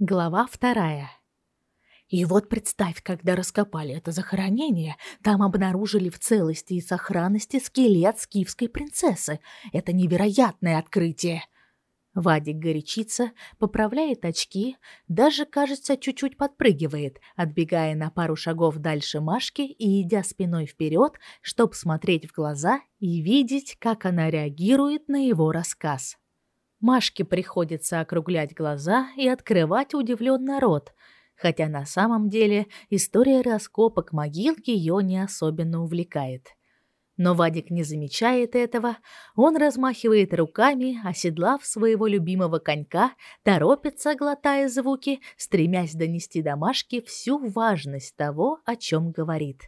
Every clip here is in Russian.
Глава вторая. И вот представь, когда раскопали это захоронение, там обнаружили в целости и сохранности скелет скифской принцессы. Это невероятное открытие. Вадик горячится, поправляет очки, даже, кажется, чуть-чуть подпрыгивает, отбегая на пару шагов дальше Машки и идя спиной вперед, чтобы смотреть в глаза и видеть, как она реагирует на его рассказ. Машке приходится округлять глаза и открывать удивленно рот, хотя на самом деле история раскопок могил ее не особенно увлекает. Но Вадик не замечает этого, он размахивает руками, оседлав своего любимого конька, торопится, глотая звуки, стремясь донести до Машки всю важность того, о чем говорит.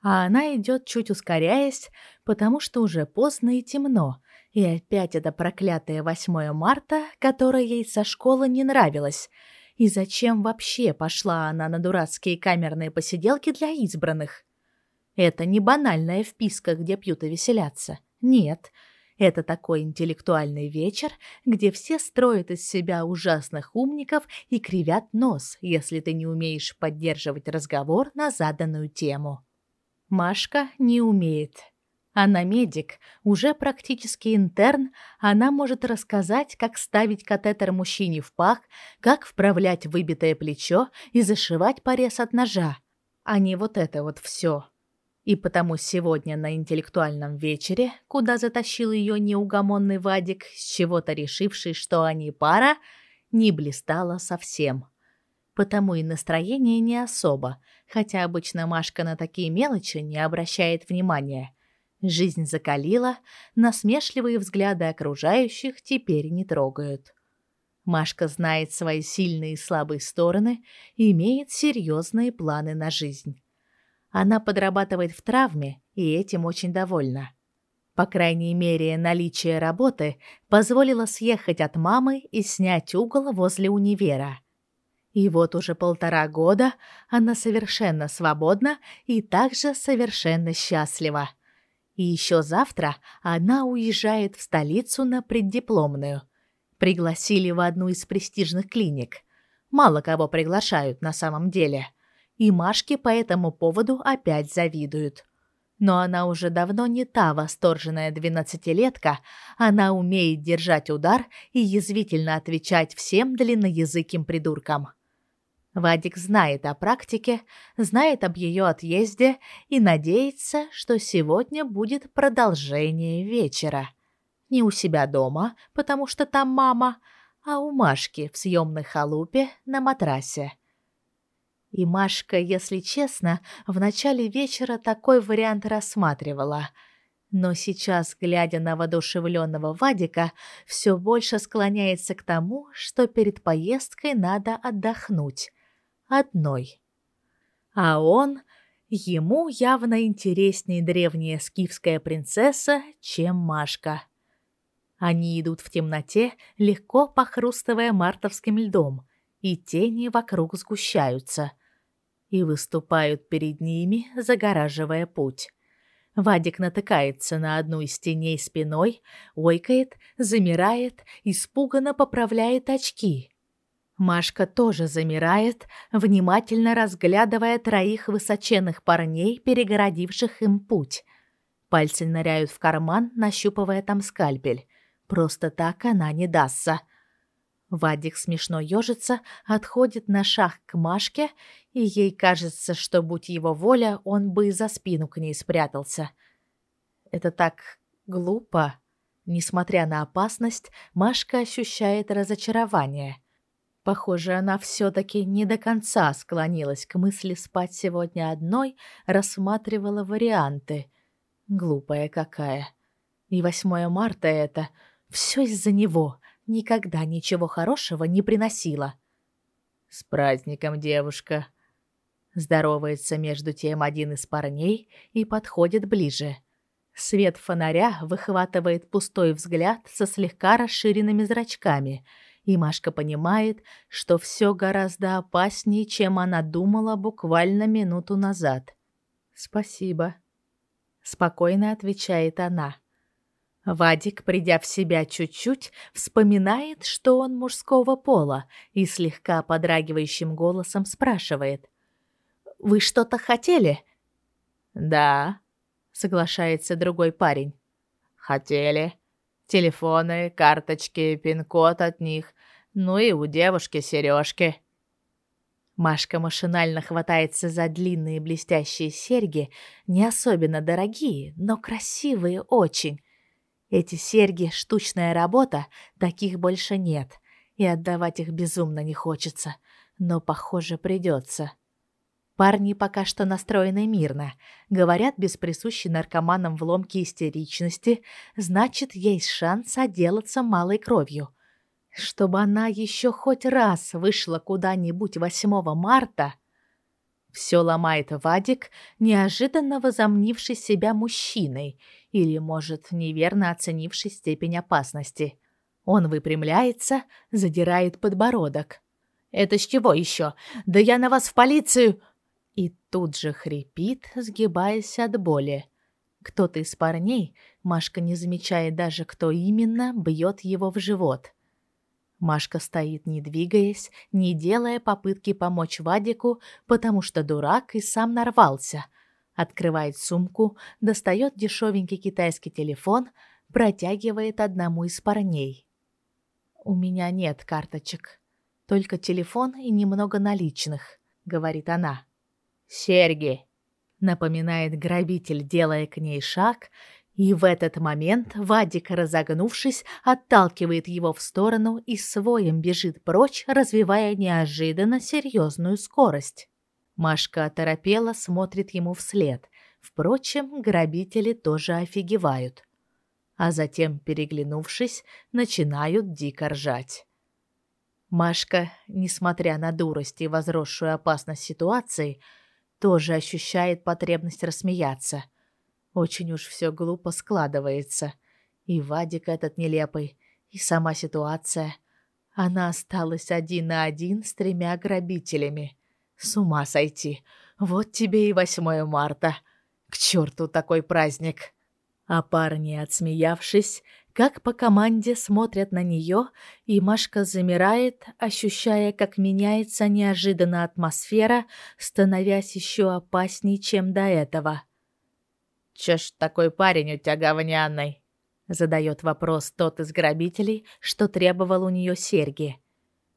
А она идет чуть ускоряясь, потому что уже поздно и темно, и опять это проклятое 8 марта, которое ей со школы не нравилось. И зачем вообще пошла она на дурацкие камерные посиделки для избранных? Это не банальная вписка, где пьют и веселятся. Нет, это такой интеллектуальный вечер, где все строят из себя ужасных умников и кривят нос, если ты не умеешь поддерживать разговор на заданную тему. Машка не умеет. Она медик, уже практически интерн, она может рассказать, как ставить катетер мужчине в пах, как вправлять выбитое плечо и зашивать порез от ножа. А не вот это вот все. И потому сегодня на интеллектуальном вечере, куда затащил ее неугомонный Вадик, с чего-то решивший, что они пара, не блистала совсем. Потому и настроение не особо, хотя обычно Машка на такие мелочи не обращает внимания. Жизнь закалила, насмешливые взгляды окружающих теперь не трогают. Машка знает свои сильные и слабые стороны и имеет серьезные планы на жизнь. Она подрабатывает в травме и этим очень довольна. По крайней мере, наличие работы позволило съехать от мамы и снять угол возле универа. И вот уже полтора года она совершенно свободна и также совершенно счастлива. И еще завтра она уезжает в столицу на преддипломную. Пригласили в одну из престижных клиник. Мало кого приглашают на самом деле. И Машке по этому поводу опять завидуют. Но она уже давно не та восторженная двенадцатилетка, она умеет держать удар и язвительно отвечать всем длинноязыким придуркам. Вадик знает о практике, знает об ее отъезде и надеется, что сегодня будет продолжение вечера. Не у себя дома, потому что там мама, а у Машки в съемной халупе на матрасе. И Машка, если честно, в начале вечера такой вариант рассматривала. Но сейчас, глядя на воодушевленного Вадика, все больше склоняется к тому, что перед поездкой надо отдохнуть одной. А он, ему явно интереснее древняя скифская принцесса, чем Машка. Они идут в темноте, легко похрустывая мартовским льдом, и тени вокруг сгущаются и выступают перед ними, загораживая путь. Вадик натыкается на одну из теней спиной, ойкает, замирает, испуганно поправляет очки. Машка тоже замирает, внимательно разглядывая троих высоченных парней, перегородивших им путь. Пальцы ныряют в карман, нащупывая там скальпель. Просто так она не дастся. Вадик смешно ежится, отходит на шаг к Машке, и ей кажется, что, будь его воля, он бы за спину к ней спрятался. Это так глупо. Несмотря на опасность, Машка ощущает разочарование – Похоже, она все-таки не до конца склонилась к мысли спать сегодня одной, рассматривала варианты. Глупая какая. И 8 марта это все из-за него. Никогда ничего хорошего не приносило. «С праздником, девушка!» Здоровается между тем один из парней и подходит ближе. Свет фонаря выхватывает пустой взгляд со слегка расширенными зрачками — и Машка понимает, что все гораздо опаснее, чем она думала буквально минуту назад. «Спасибо», — спокойно отвечает она. Вадик, придя в себя чуть-чуть, вспоминает, что он мужского пола, и слегка подрагивающим голосом спрашивает. «Вы что-то хотели?» «Да», — соглашается другой парень. «Хотели. Телефоны, карточки, пин-код от них, ну и у девушки сережки». Машка машинально хватается за длинные блестящие серьги, не особенно дорогие, но красивые очень. Эти серьги — штучная работа, таких больше нет, и отдавать их безумно не хочется, но, похоже, придется. Парни пока что настроены мирно, говорят без присущей наркоманам вломки истеричности, значит, есть шанс отделаться малой кровью. Чтобы она еще хоть раз вышла куда-нибудь 8 марта, все ломает Вадик, неожиданно возомнивший себя мужчиной или, может, неверно оценивший степень опасности. Он выпрямляется, задирает подбородок. «Это с чего еще? Да я на вас в полицию!» И тут же хрипит, сгибаясь от боли. Кто-то из парней, Машка не замечает даже, кто именно, бьет его в живот. Машка стоит, не двигаясь, не делая попытки помочь Вадику, потому что дурак и сам нарвался. Открывает сумку, достает дешевенький китайский телефон, протягивает одному из парней. «У меня нет карточек, только телефон и немного наличных», — говорит она. «Серьги», — напоминает грабитель, делая к ней шаг — и в этот момент Вадик, разогнувшись, отталкивает его в сторону и своим бежит прочь, развивая неожиданно серьезную скорость. Машка оторопела, смотрит ему вслед. Впрочем, грабители тоже офигевают. А затем, переглянувшись, начинают дико ржать. Машка, несмотря на дурость и возросшую опасность ситуации, тоже ощущает потребность рассмеяться – очень уж все глупо складывается. И Вадик этот нелепый, и сама ситуация. Она осталась один на один с тремя грабителями. С ума сойти. Вот тебе и 8 марта. К черту такой праздник. А парни, отсмеявшись, как по команде смотрят на нее, и Машка замирает, ощущая, как меняется неожиданно атмосфера, становясь еще опасней, чем до этого. «Чё ж такой парень у тебя говняный?» Задает вопрос тот из грабителей, что требовал у нее серьги.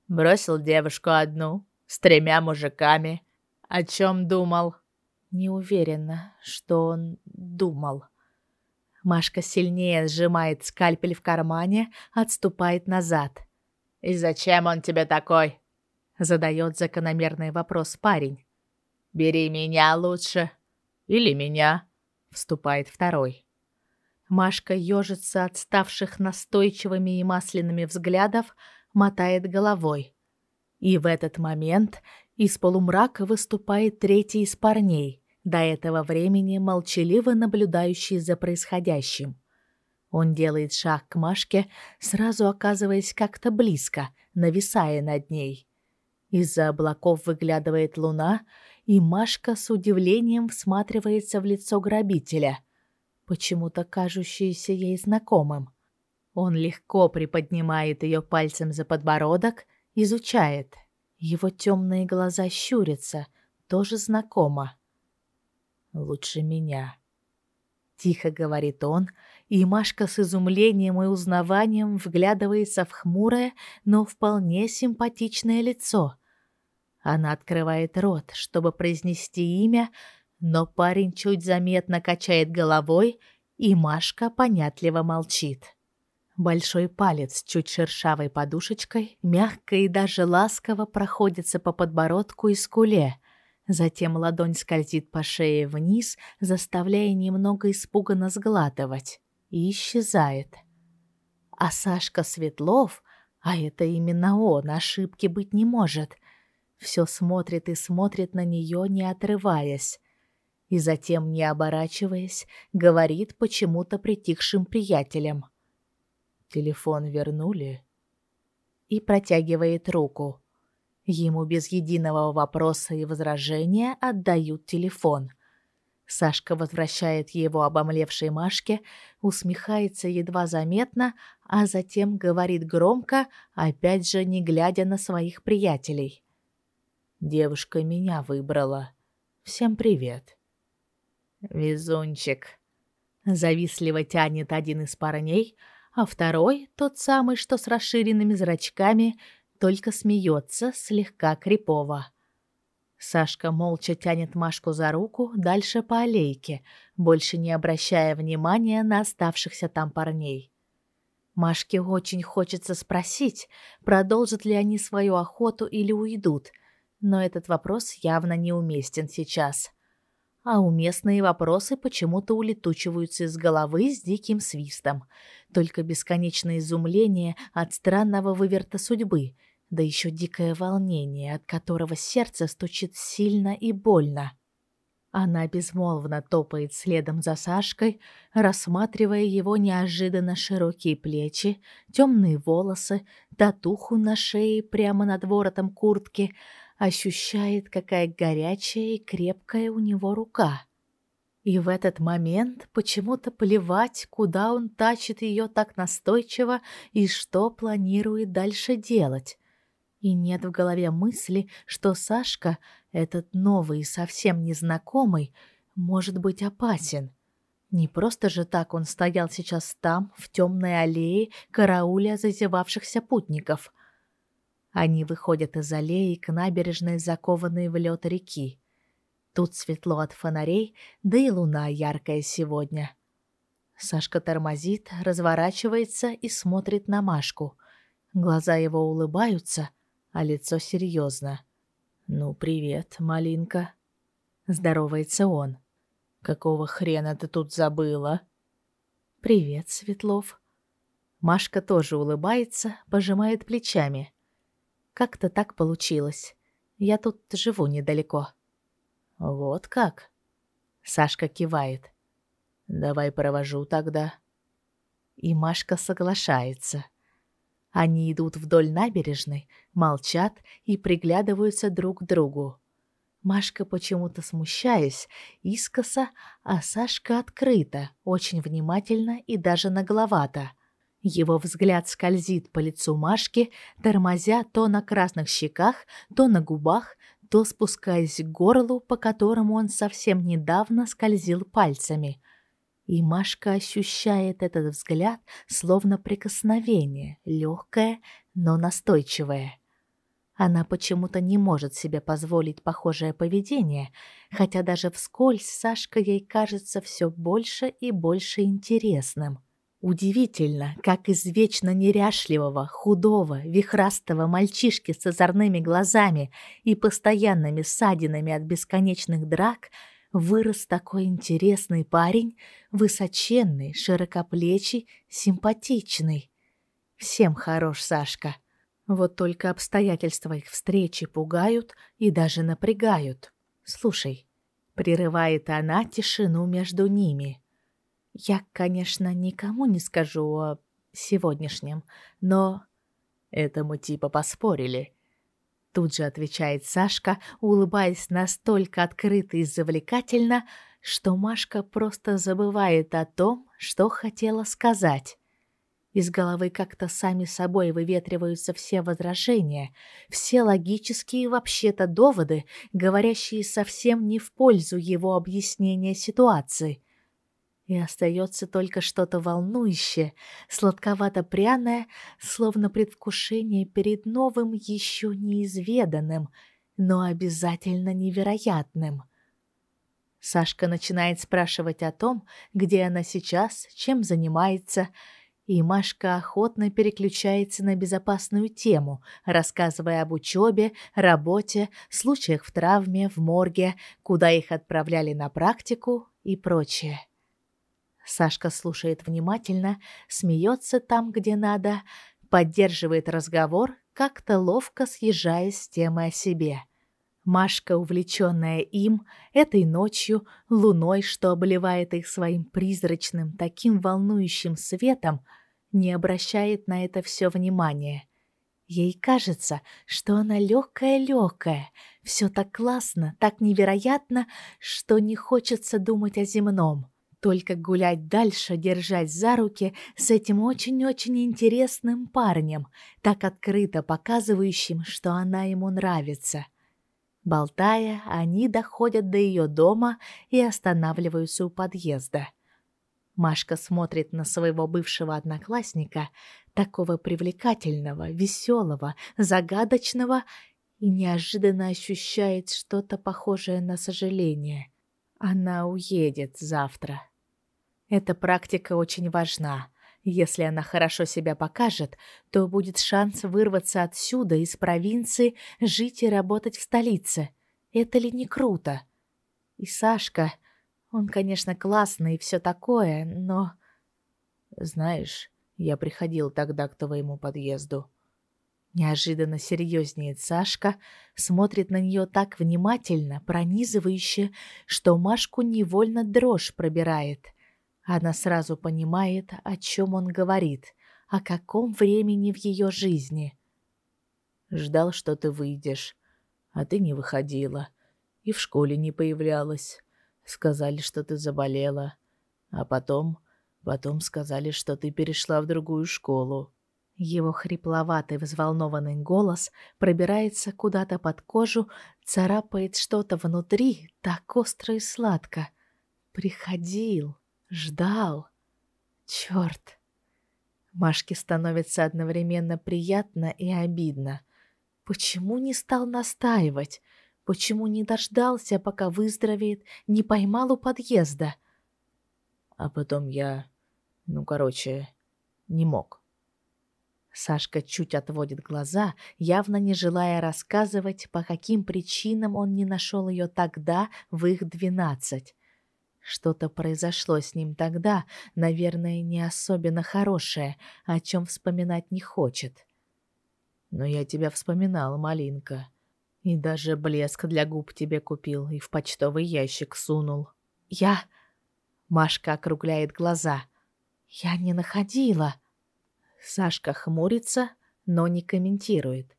Бросил девушку одну, с тремя мужиками. О чем думал? Не уверена, что он думал. Машка сильнее сжимает скальпель в кармане, отступает назад. «И зачем он тебе такой?» Задает закономерный вопрос парень. «Бери меня лучше. Или меня. Вступает второй. Машка ежится от ставших настойчивыми и масляными взглядов, мотает головой. И в этот момент из полумрака выступает третий из парней, до этого времени молчаливо наблюдающий за происходящим. Он делает шаг к Машке, сразу оказываясь как-то близко, нависая над ней. Из-за облаков выглядывает луна, и Машка с удивлением всматривается в лицо грабителя, почему-то кажущееся ей знакомым. Он легко приподнимает ее пальцем за подбородок, изучает. Его темные глаза щурятся, тоже знакомо. «Лучше меня», — тихо говорит он, и Машка с изумлением и узнаванием вглядывается в хмурое, но вполне симпатичное лицо — она открывает рот, чтобы произнести имя, но парень чуть заметно качает головой, и Машка понятливо молчит. Большой палец чуть шершавой подушечкой мягко и даже ласково проходится по подбородку и скуле. Затем ладонь скользит по шее вниз, заставляя немного испуганно сглатывать, и исчезает. А Сашка Светлов, а это именно он, ошибки быть не может — все смотрит и смотрит на нее, не отрываясь. И затем, не оборачиваясь, говорит почему-то притихшим приятелям. Телефон вернули. И протягивает руку. Ему без единого вопроса и возражения отдают телефон. Сашка возвращает его обомлевшей Машке, усмехается едва заметно, а затем говорит громко, опять же не глядя на своих приятелей. «Девушка меня выбрала. Всем привет». «Везунчик», — завистливо тянет один из парней, а второй, тот самый, что с расширенными зрачками, только смеется слегка крипово. Сашка молча тянет Машку за руку дальше по аллейке, больше не обращая внимания на оставшихся там парней. Машке очень хочется спросить, продолжат ли они свою охоту или уйдут, но этот вопрос явно неуместен сейчас. А уместные вопросы почему-то улетучиваются из головы с диким свистом. Только бесконечное изумление от странного выверта судьбы — да еще дикое волнение, от которого сердце стучит сильно и больно. Она безмолвно топает следом за Сашкой, рассматривая его неожиданно широкие плечи, темные волосы, татуху на шее прямо над воротом куртки, ощущает, какая горячая и крепкая у него рука. И в этот момент почему-то плевать, куда он тащит ее так настойчиво и что планирует дальше делать. И нет в голове мысли, что Сашка, этот новый и совсем незнакомый, может быть опасен. Не просто же так он стоял сейчас там, в темной аллее, карауля зазевавшихся путников. Они выходят из аллеи к набережной, закованной в лед реки. Тут светло от фонарей, да и луна яркая сегодня. Сашка тормозит, разворачивается и смотрит на Машку. Глаза его улыбаются, а лицо серьезно. «Ну, привет, малинка». Здоровается он. «Какого хрена ты тут забыла?» «Привет, Светлов». Машка тоже улыбается, пожимает плечами. «Как-то так получилось. Я тут живу недалеко». «Вот как?» Сашка кивает. «Давай провожу тогда». И Машка соглашается. Они идут вдоль набережной, молчат и приглядываются друг к другу. Машка почему-то смущаясь, искоса, а Сашка открыто, очень внимательно и даже нагловато. Его взгляд скользит по лицу Машки, тормозя то на красных щеках, то на губах, то спускаясь к горлу, по которому он совсем недавно скользил пальцами. И Машка ощущает этот взгляд, словно прикосновение, легкое, но настойчивое. Она почему-то не может себе позволить похожее поведение, хотя даже вскользь Сашка ей кажется все больше и больше интересным. Удивительно, как из вечно неряшливого, худого, вихрастого мальчишки с озорными глазами и постоянными ссадинами от бесконечных драк – вырос такой интересный парень, высоченный, широкоплечий, симпатичный. Всем хорош Сашка. Вот только обстоятельства их встречи пугают и даже напрягают. Слушай, прерывает она тишину между ними. Я, конечно, никому не скажу о сегодняшнем, но это мы типа поспорили. Тут же отвечает Сашка, улыбаясь настолько открыто и завлекательно, что Машка просто забывает о том, что хотела сказать. Из головы как-то сами собой выветриваются все возражения, все логические вообще-то доводы, говорящие совсем не в пользу его объяснения ситуации. И остается только что-то волнующее, сладковато-пряное, словно предвкушение перед новым, еще неизведанным, но обязательно невероятным. Сашка начинает спрашивать о том, где она сейчас, чем занимается, и Машка охотно переключается на безопасную тему, рассказывая об учебе, работе, случаях в травме, в морге, куда их отправляли на практику и прочее. Сашка слушает внимательно, смеется там, где надо, поддерживает разговор, как-то ловко съезжая с темы о себе. Машка, увлеченная им, этой ночью, луной, что обливает их своим призрачным, таким волнующим светом, не обращает на это все внимания. Ей кажется, что она легкая-легкая, все так классно, так невероятно, что не хочется думать о земном. Только гулять дальше, держать за руки с этим очень-очень интересным парнем, так открыто показывающим, что она ему нравится. Болтая, они доходят до ее дома и останавливаются у подъезда. Машка смотрит на своего бывшего одноклассника, такого привлекательного, веселого, загадочного, и неожиданно ощущает что-то похожее на сожаление. Она уедет завтра. Эта практика очень важна. Если она хорошо себя покажет, то будет шанс вырваться отсюда, из провинции, жить и работать в столице. Это ли не круто? И Сашка... Он, конечно, классный и все такое, но... Знаешь, я приходил тогда к твоему подъезду. Неожиданно серьезнеет Сашка, смотрит на нее так внимательно, пронизывающе, что Машку невольно дрожь пробирает. Она сразу понимает, о чем он говорит, о каком времени в ее жизни. Ждал, что ты выйдешь, а ты не выходила и в школе не появлялась. Сказали, что ты заболела. А потом... Потом сказали, что ты перешла в другую школу. Его хрипловатый, взволнованный голос пробирается куда-то под кожу, царапает что-то внутри, так остро и сладко. Приходил, ждал. Черт! Машке становится одновременно приятно и обидно. Почему не стал настаивать? Почему не дождался, пока выздоровеет, не поймал у подъезда? А потом я, ну, короче, не мог. Сашка чуть отводит глаза, явно не желая рассказывать, по каким причинам он не нашел ее тогда, в их двенадцать. Что-то произошло с ним тогда, наверное, не особенно хорошее, о чем вспоминать не хочет. Но я тебя вспоминал, малинка. И даже блеск для губ тебе купил и в почтовый ящик сунул. Я... Машка округляет глаза. Я не находила. Сашка хмурится, но не комментирует.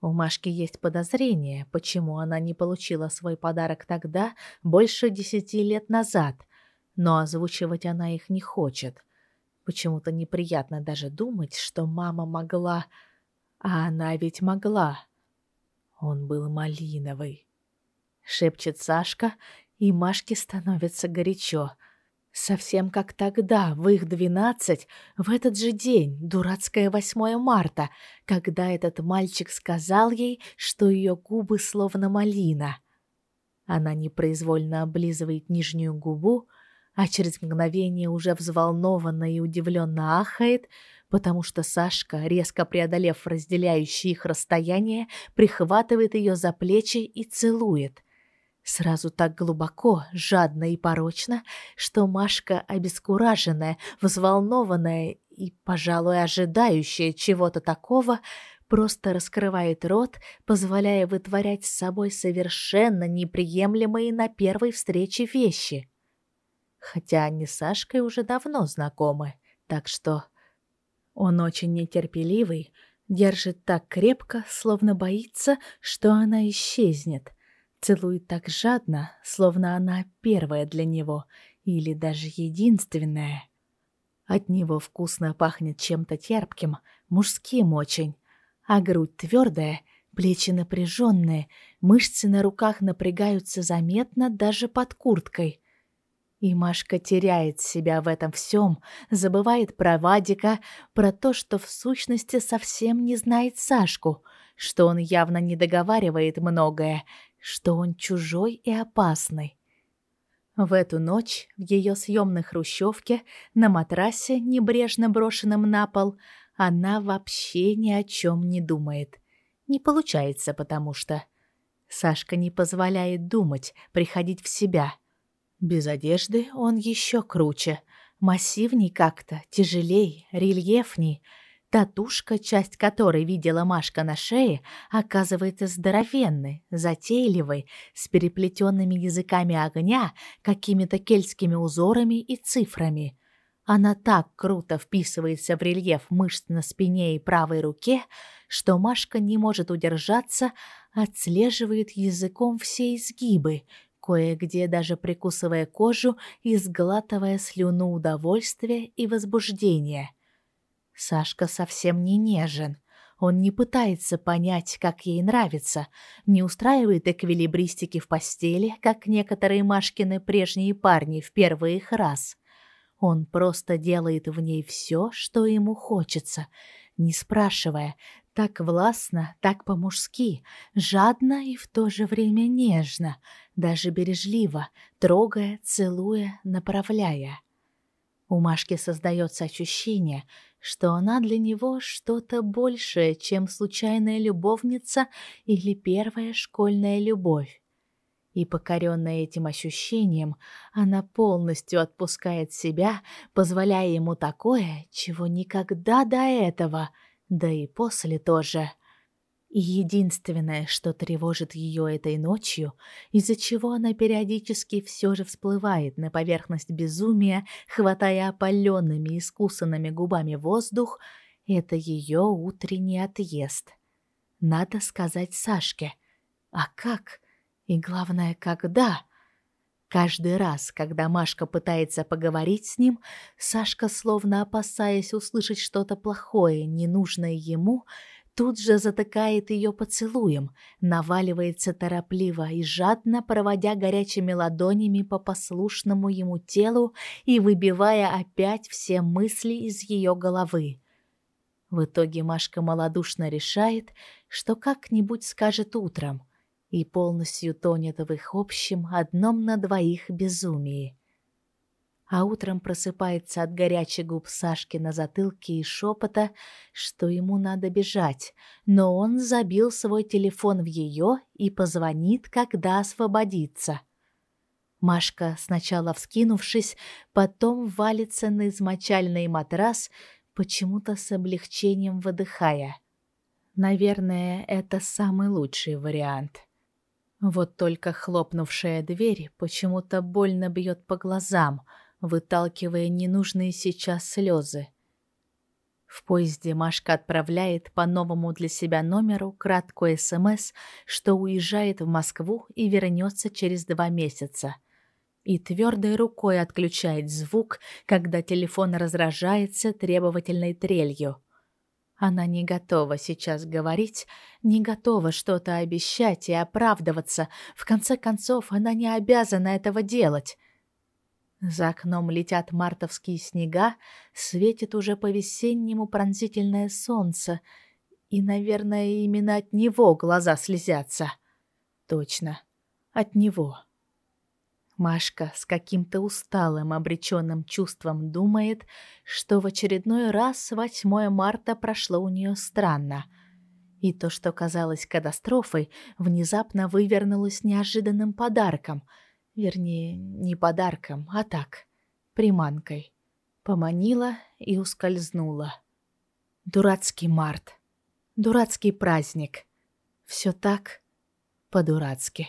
У Машки есть подозрение, почему она не получила свой подарок тогда, больше десяти лет назад, но озвучивать она их не хочет. Почему-то неприятно даже думать, что мама могла... А она ведь могла. Он был малиновый. Шепчет Сашка, и Машке становится горячо. Совсем как тогда, в их двенадцать, в этот же день, дурацкое 8 марта, когда этот мальчик сказал ей, что ее губы словно малина. Она непроизвольно облизывает нижнюю губу, а через мгновение уже взволнованно и удивленно ахает, потому что Сашка, резко преодолев разделяющее их расстояние, прихватывает ее за плечи и целует. Сразу так глубоко, жадно и порочно, что Машка, обескураженная, взволнованная и, пожалуй, ожидающая чего-то такого, просто раскрывает рот, позволяя вытворять с собой совершенно неприемлемые на первой встрече вещи. Хотя они с Сашкой уже давно знакомы, так что он очень нетерпеливый, держит так крепко, словно боится, что она исчезнет. Целует так жадно, словно она первая для него или даже единственная. От него вкусно пахнет чем-то терпким, мужским очень, а грудь твердая, плечи напряженные, мышцы на руках напрягаются заметно даже под курткой. И Машка теряет себя в этом всем, забывает про Вадика, про то, что в сущности совсем не знает Сашку, что он явно не договаривает многое, что он чужой и опасный. В эту ночь в ее съемной хрущевке на матрасе, небрежно брошенном на пол, она вообще ни о чем не думает. Не получается, потому что... Сашка не позволяет думать, приходить в себя — без одежды он еще круче, массивней как-то, тяжелей, рельефней. Татушка, часть которой видела Машка на шее, оказывается здоровенной, затейливой, с переплетенными языками огня, какими-то кельтскими узорами и цифрами. Она так круто вписывается в рельеф мышц на спине и правой руке, что Машка не может удержаться, отслеживает языком все изгибы, кое-где даже прикусывая кожу и сглатывая слюну удовольствия и возбуждения. Сашка совсем не нежен. Он не пытается понять, как ей нравится, не устраивает эквилибристики в постели, как некоторые Машкины прежние парни в первый их раз. Он просто делает в ней все, что ему хочется, не спрашивая, так властно, так по-мужски, жадно и в то же время нежно, даже бережливо, трогая, целуя, направляя. У Машки создается ощущение, что она для него что-то большее, чем случайная любовница или первая школьная любовь. И покоренная этим ощущением, она полностью отпускает себя, позволяя ему такое, чего никогда до этого — да и после тоже. И единственное, что тревожит ее этой ночью, из-за чего она периодически все же всплывает на поверхность безумия, хватая опаленными искусанными губами воздух, это ее утренний отъезд. Надо сказать Сашке. А как? И главное, когда? Каждый раз, когда Машка пытается поговорить с ним, Сашка, словно опасаясь услышать что-то плохое, ненужное ему, тут же затыкает ее поцелуем, наваливается торопливо и жадно, проводя горячими ладонями по послушному ему телу и выбивая опять все мысли из ее головы. В итоге Машка малодушно решает, что как-нибудь скажет утром, и полностью тонет в их общем одном на двоих безумии. А утром просыпается от горячих губ Сашки на затылке и шепота, что ему надо бежать, но он забил свой телефон в ее и позвонит, когда освободится. Машка, сначала вскинувшись, потом валится на измочальный матрас, почему-то с облегчением выдыхая. Наверное, это самый лучший вариант. Вот только хлопнувшая дверь почему-то больно бьет по глазам, выталкивая ненужные сейчас слезы. В поезде Машка отправляет по новому для себя номеру краткую СМС, что уезжает в Москву и вернется через два месяца. И твердой рукой отключает звук, когда телефон разражается требовательной трелью. Она не готова сейчас говорить, не готова что-то обещать и оправдываться. В конце концов, она не обязана этого делать. За окном летят мартовские снега, светит уже по-весеннему пронзительное солнце, и, наверное, именно от него глаза слезятся. Точно, от него. Машка с каким-то усталым, обреченным чувством думает, что в очередной раз 8 марта прошло у нее странно. И то, что казалось катастрофой, внезапно вывернулось неожиданным подарком. Вернее, не подарком, а так, приманкой. Поманила и ускользнула. Дурацкий март. Дурацкий праздник. Все так по-дурацки.